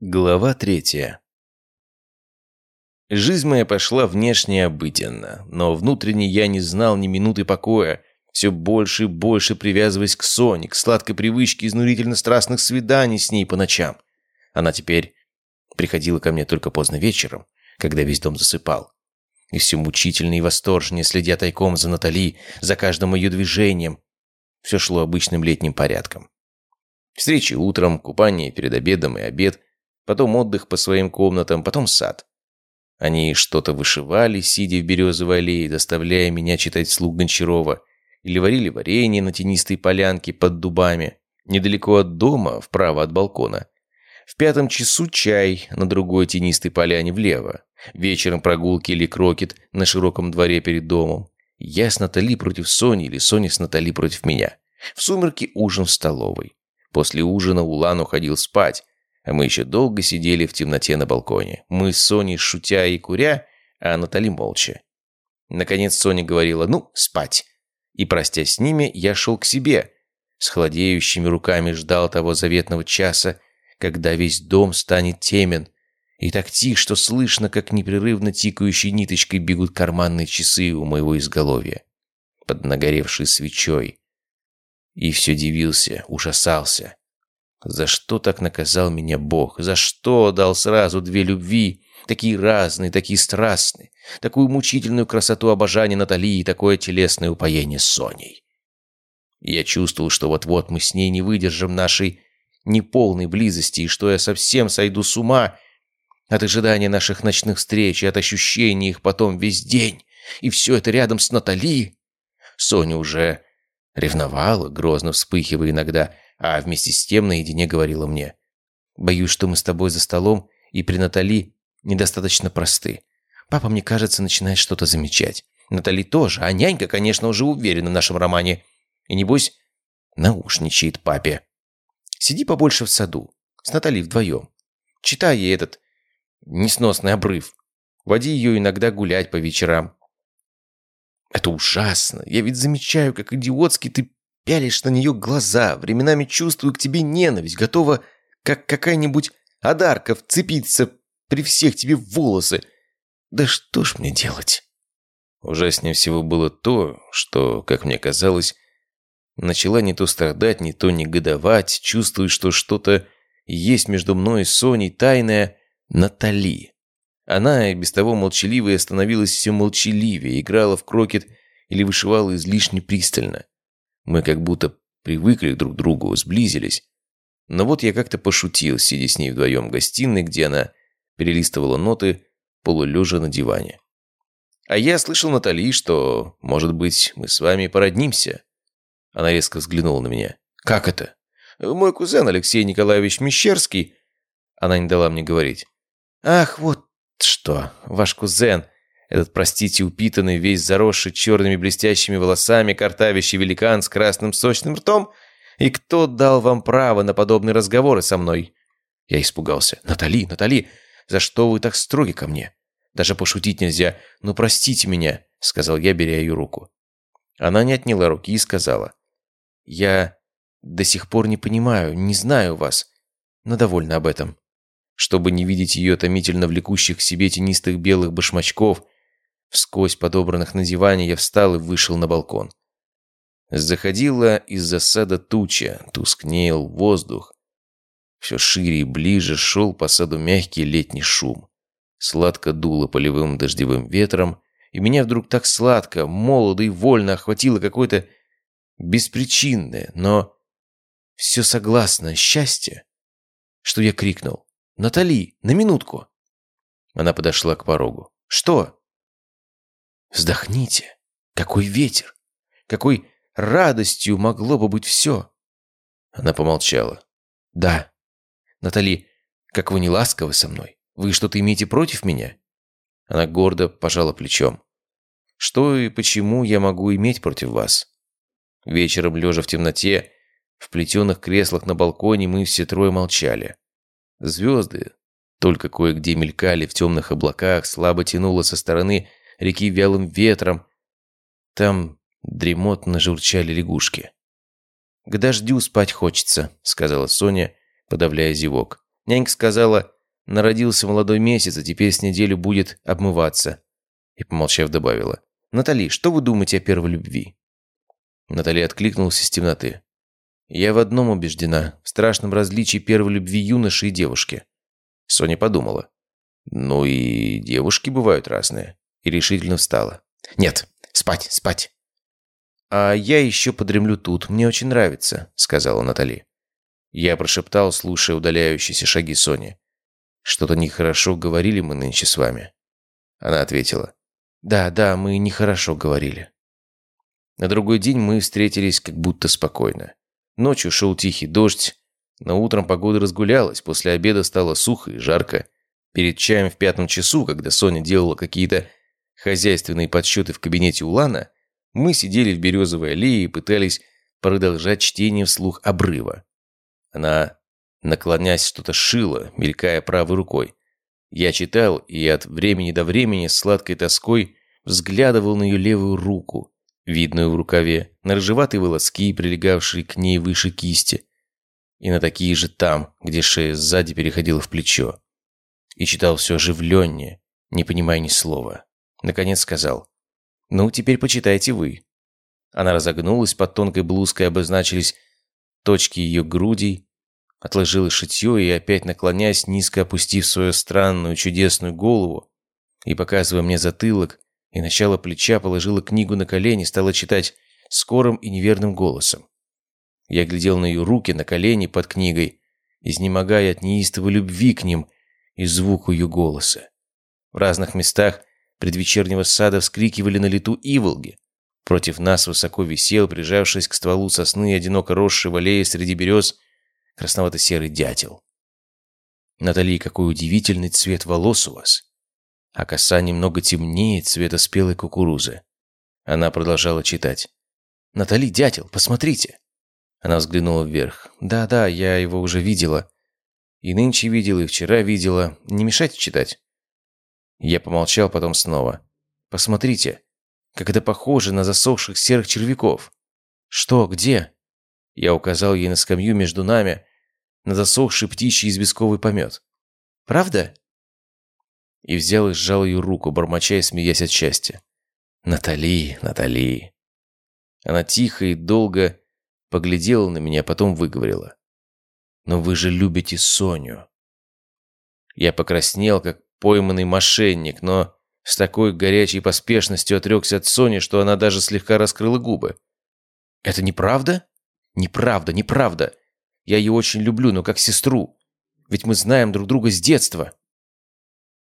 Глава третья. Жизнь моя пошла внешне обыденно, но внутренне я не знал ни минуты покоя, все больше и больше привязываясь к Соне, к сладкой привычке изнурительно страстных свиданий с ней по ночам. Она теперь приходила ко мне только поздно вечером, когда весь дом засыпал. И все мучительно и восторженно, следя тайком за Натали, за каждым ее движением. Все шло обычным летним порядком. Встречи утром, купание перед обедом и обед – потом отдых по своим комнатам, потом сад. Они что-то вышивали, сидя в березовой аллее, заставляя меня читать слуг Гончарова, или варили варенье на тенистой полянке под дубами, недалеко от дома, вправо от балкона. В пятом часу чай на другой тенистой поляне влево. Вечером прогулки или крокет на широком дворе перед домом. Я с Натали против Сони или Соня с Натали против меня. В сумерки ужин в столовой. После ужина Улан уходил спать, мы еще долго сидели в темноте на балконе. Мы с Соней шутя и куря, а Натали молча. Наконец Соня говорила «ну, спать». И, простясь с ними, я шел к себе. С холодеющими руками ждал того заветного часа, когда весь дом станет темен. И так тих, что слышно, как непрерывно тикающей ниточкой бегут карманные часы у моего изголовья. Под нагоревшей свечой. И все дивился, ужасался. За что так наказал меня Бог? За что дал сразу две любви? Такие разные, такие страстные. Такую мучительную красоту обожания Натали и такое телесное упоение Соней. Я чувствовал, что вот-вот мы с ней не выдержим нашей неполной близости, и что я совсем сойду с ума от ожидания наших ночных встреч и от ощущения их потом весь день. И все это рядом с Натали. Соня уже ревновала, грозно вспыхивая иногда, а вместе с тем наедине говорила мне. «Боюсь, что мы с тобой за столом и при Натали недостаточно просты. Папа, мне кажется, начинает что-то замечать. Натали тоже, а нянька, конечно, уже уверена в нашем романе. И небось, наушничает папе. Сиди побольше в саду, с Натали вдвоем. Читай ей этот несносный обрыв. Води ее иногда гулять по вечерам. Это ужасно. Я ведь замечаю, как идиотски ты Пялишь на нее глаза, временами чувствую к тебе ненависть, готова, как какая-нибудь одарка, вцепиться при всех тебе в волосы. Да что ж мне делать? Ужаснее всего было то, что, как мне казалось, начала не то страдать, не то негодовать, чувствуя, что что-то есть между мной и Соней тайное Натали. Она, и без того молчаливая, становилась все молчаливее, играла в крокет или вышивала излишне пристально. Мы как будто привыкли друг к другу, сблизились. Но вот я как-то пошутил, сидя с ней вдвоем в гостиной, где она перелистывала ноты, полулежа на диване. «А я слышал, Натали, что, может быть, мы с вами породнимся?» Она резко взглянула на меня. «Как это?» «Мой кузен Алексей Николаевич Мещерский...» Она не дала мне говорить. «Ах, вот что, ваш кузен...» Этот, простите, упитанный, весь заросший черными блестящими волосами, картавящий великан с красным сочным ртом? И кто дал вам право на подобные разговоры со мной?» Я испугался. «Натали, Натали, за что вы так строги ко мне? Даже пошутить нельзя. Ну, простите меня», — сказал я, беря ее руку. Она не отняла руки и сказала. «Я до сих пор не понимаю, не знаю вас, но довольна об этом». Чтобы не видеть ее томительно влекущих к себе тенистых белых башмачков — Вскось подобранных на диване я встал и вышел на балкон. Заходила из засада туча, тускнел воздух. Все шире и ближе шел по саду мягкий летний шум. Сладко дуло полевым дождевым ветром, и меня вдруг так сладко, молодо и вольно охватило какое-то беспричинное, но все согласное счастье, что я крикнул «Натали, на минутку!» Она подошла к порогу. «Что?» Вздохните. Какой ветер! Какой радостью могло бы быть все!» Она помолчала. «Да. Натали, как вы не ласковы со мной. Вы что-то имеете против меня?» Она гордо пожала плечом. «Что и почему я могу иметь против вас?» Вечером, лежа в темноте, в плетеных креслах на балконе, мы все трое молчали. Звезды, только кое-где мелькали в темных облаках, слабо тянуло со стороны реки вялым ветром. Там дремотно журчали лягушки. «К дождю спать хочется», — сказала Соня, подавляя зевок. Нянька сказала, народился молодой месяц, а теперь с неделю будет обмываться. И, помолчав, добавила. «Натали, что вы думаете о первой любви?» Натали откликнулась из темноты. «Я в одном убеждена, в страшном различии первой любви юноши и девушки». Соня подумала. «Ну и девушки бывают разные». И решительно встала. «Нет, спать, спать». «А я еще подремлю тут, мне очень нравится», — сказала Натали. Я прошептал, слушая удаляющиеся шаги Сони. «Что-то нехорошо говорили мы нынче с вами». Она ответила. «Да, да, мы нехорошо говорили». На другой день мы встретились как будто спокойно. Ночью шел тихий дождь, но утром погода разгулялась, после обеда стало сухо и жарко. Перед чаем в пятом часу, когда Соня делала какие-то хозяйственные подсчеты в кабинете Улана, мы сидели в березовой аллее и пытались продолжать чтение вслух обрыва. Она, наклонясь, что-то шила, мелькая правой рукой. Я читал и от времени до времени с сладкой тоской взглядывал на ее левую руку, видную в рукаве, на рыжеватые волоски, прилегавшие к ней выше кисти, и на такие же там, где шея сзади переходила в плечо. И читал все оживленнее, не понимая ни слова. Наконец сказал, «Ну, теперь почитайте вы». Она разогнулась, под тонкой блузкой обозначились точки ее грудей, отложила шитье и, опять наклоняясь, низко опустив свою странную чудесную голову и показывая мне затылок, и начало плеча положила книгу на колени, стала читать скорым и неверным голосом. Я глядел на ее руки, на колени под книгой, изнемогая от неистовой любви к ним и звуку ее голоса. В разных местах предвечернего сада вскрикивали на лету иволги. Против нас высоко висел, прижавшись к стволу сосны, одиноко росший в аллее среди берез, красновато-серый дятел. «Натали, какой удивительный цвет волос у вас!» а коса немного темнее цвета спелой кукурузы. Она продолжала читать. «Натали, дятел, посмотрите!» Она взглянула вверх. «Да-да, я его уже видела. И нынче видела, и вчера видела. Не мешайте читать». Я помолчал, потом снова. «Посмотрите, как это похоже на засохших серых червяков». «Что? Где?» Я указал ей на скамью между нами, на засохший птичий известковый помет. «Правда?» и взял и сжал ее руку, бормоча и смеясь от счастья. «Натали, Натали!» Она тихо и долго поглядела на меня, потом выговорила. «Но вы же любите Соню!» Я покраснел, как пойманный мошенник, но с такой горячей поспешностью отрекся от Сони, что она даже слегка раскрыла губы. «Это неправда?» «Неправда, неправда. Я ее очень люблю, но как сестру. Ведь мы знаем друг друга с детства».